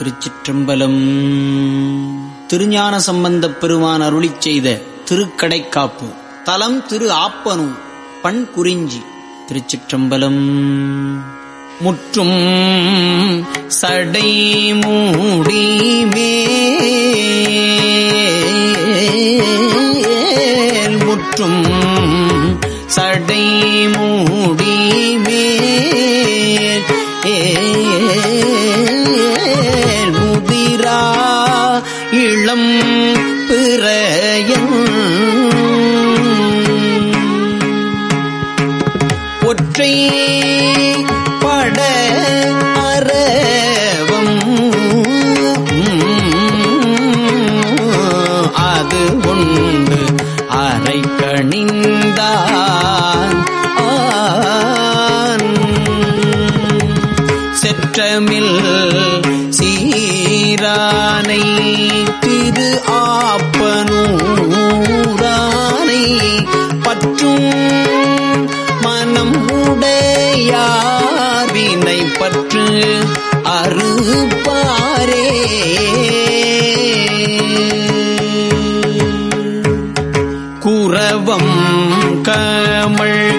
திருச்சிற்றம்பலம். திருஞான சம்பந்தப் பெருமான் அருளிச் செய்த திருக்கடைக்காப்பு. தலம் திரு ஆப்பனு பண் குறிஞ்சி திருச்சிற்றம்பலம். முற்றும் சடை மூடிமே முற்றும் சடை மூடிமே ஏ உள்ளம் பிறையன். ஒற்றை பட அரவம். அது ஒன்று உடையார் பற்று அறுப்பாரே. குரவம் கமள்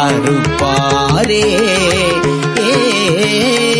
அறுப்பாரே ஏ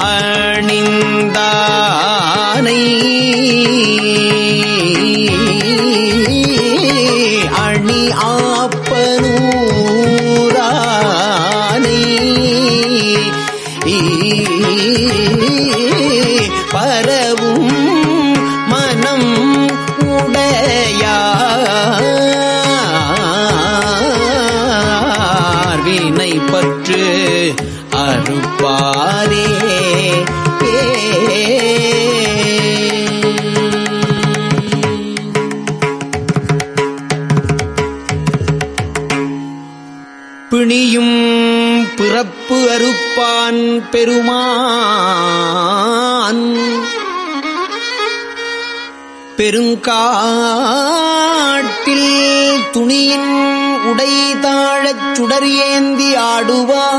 அணிந்தானை. பெருங்காட்டில் துணியின் உடை தாழச் சுடர் ஏந்தி ஆடுவான்.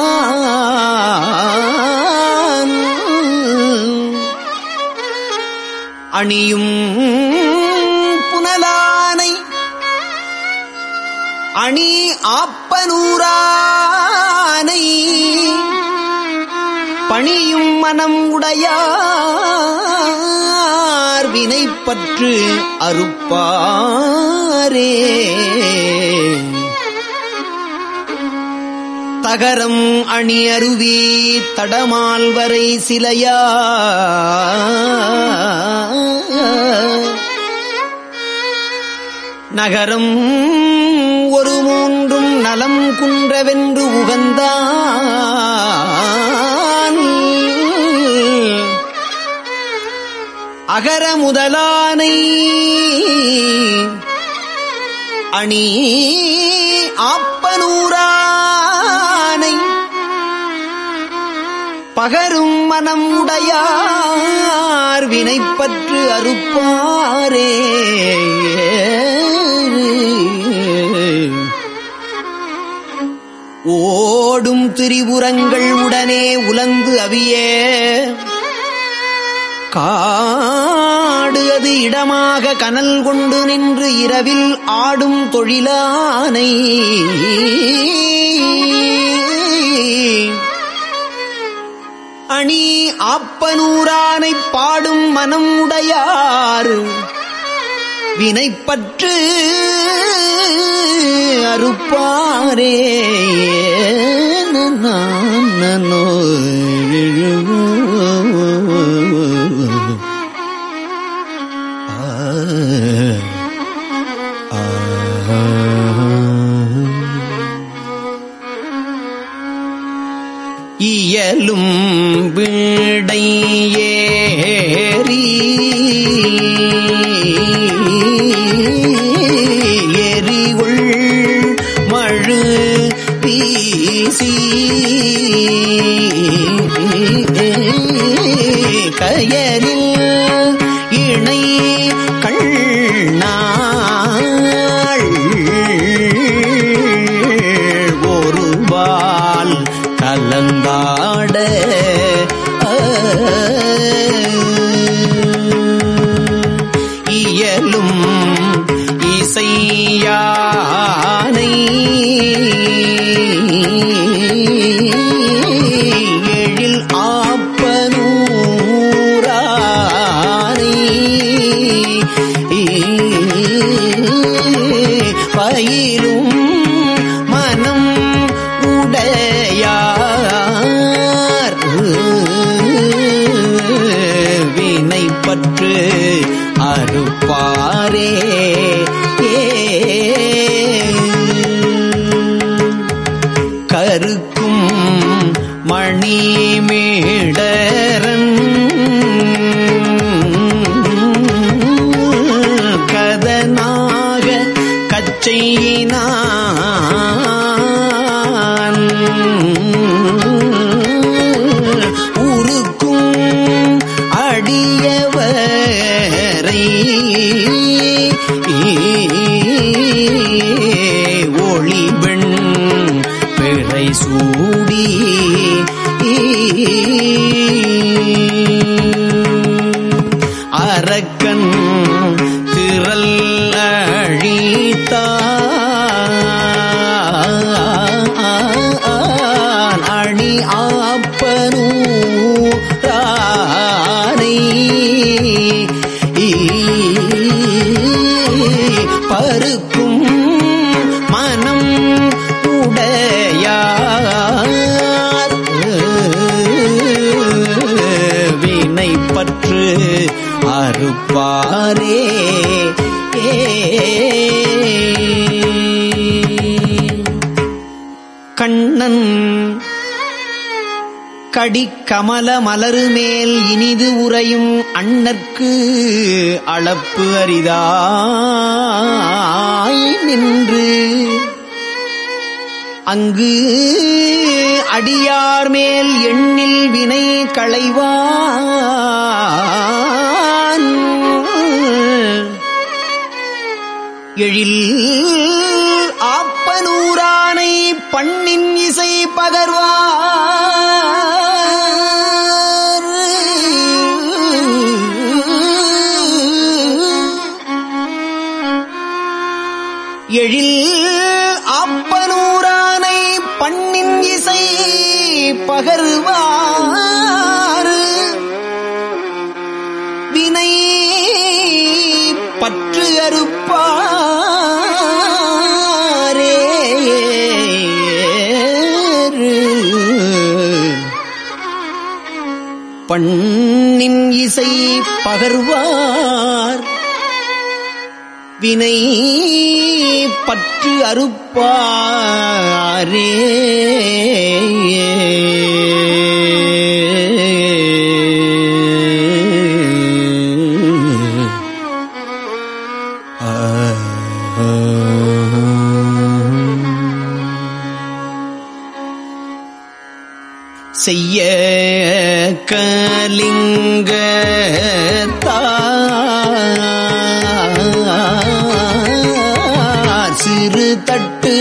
அணியும் புனலானை அணி ஆப்பனூரானை பணியும் மனம் வினை வினைப்பற்று அறுப்பாரே. தகரம் அணி அருவி தடமால் வரை சிலையா. நகரம் ஒரு மூன்றும் நலம் குன்றவென்று உகந்தான் அகர முதலானை அணி ஆப்பனூரானை பகரும் மனம் உடையார் வினைப்பற்று அறுப்பாரே. ஓடும் திரிபுரங்கள் உடனே உலந்து அவிய. கா அது இடமாக கனல் கொண்டு நின்று இரவில் ஆடும் தொழிலானை. அணி ஆப்பனூரானை பாடும் மனம் உடையார் வினைப்பற்று அறுப்பாரே. நான் இணை கண்ணா. கடிக்கமல மலரு மேல் இனிது உறையும் அண்ணற்கு அளப்பு அரிதாய் நின்று. அங்கு அடியார் மேல் எண்ணில் வினை களைவான். எழில் ஆப்பனூரானை பண்ணின் இசை பகர்வான். பண்ணின் இசை பகருவாறு. வினை பற்று அறுப்பாரே. பண்ணின் இசை பகர்வார் வினை பற்று அறுப்பாரே. செய்ய கலிங்க தட்டு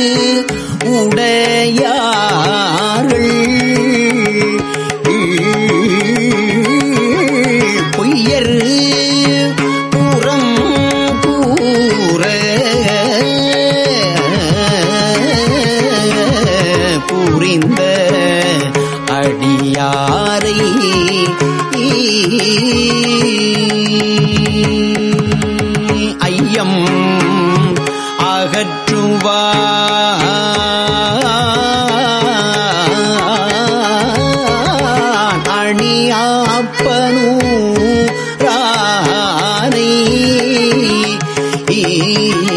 me.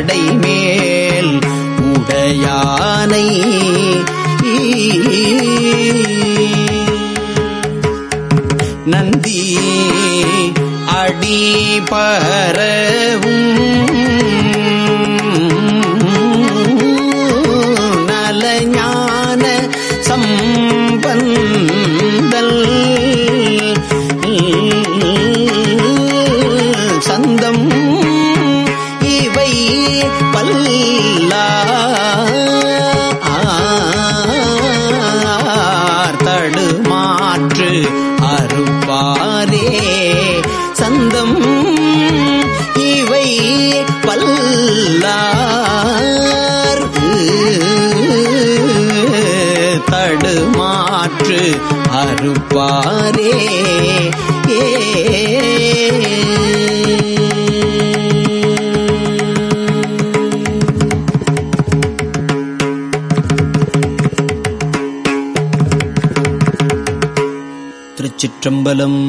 சடை மேல் உடையானை. நந்தி அடி பரவும் அறுப்பாரே. திருச்சிற்றம்பலம்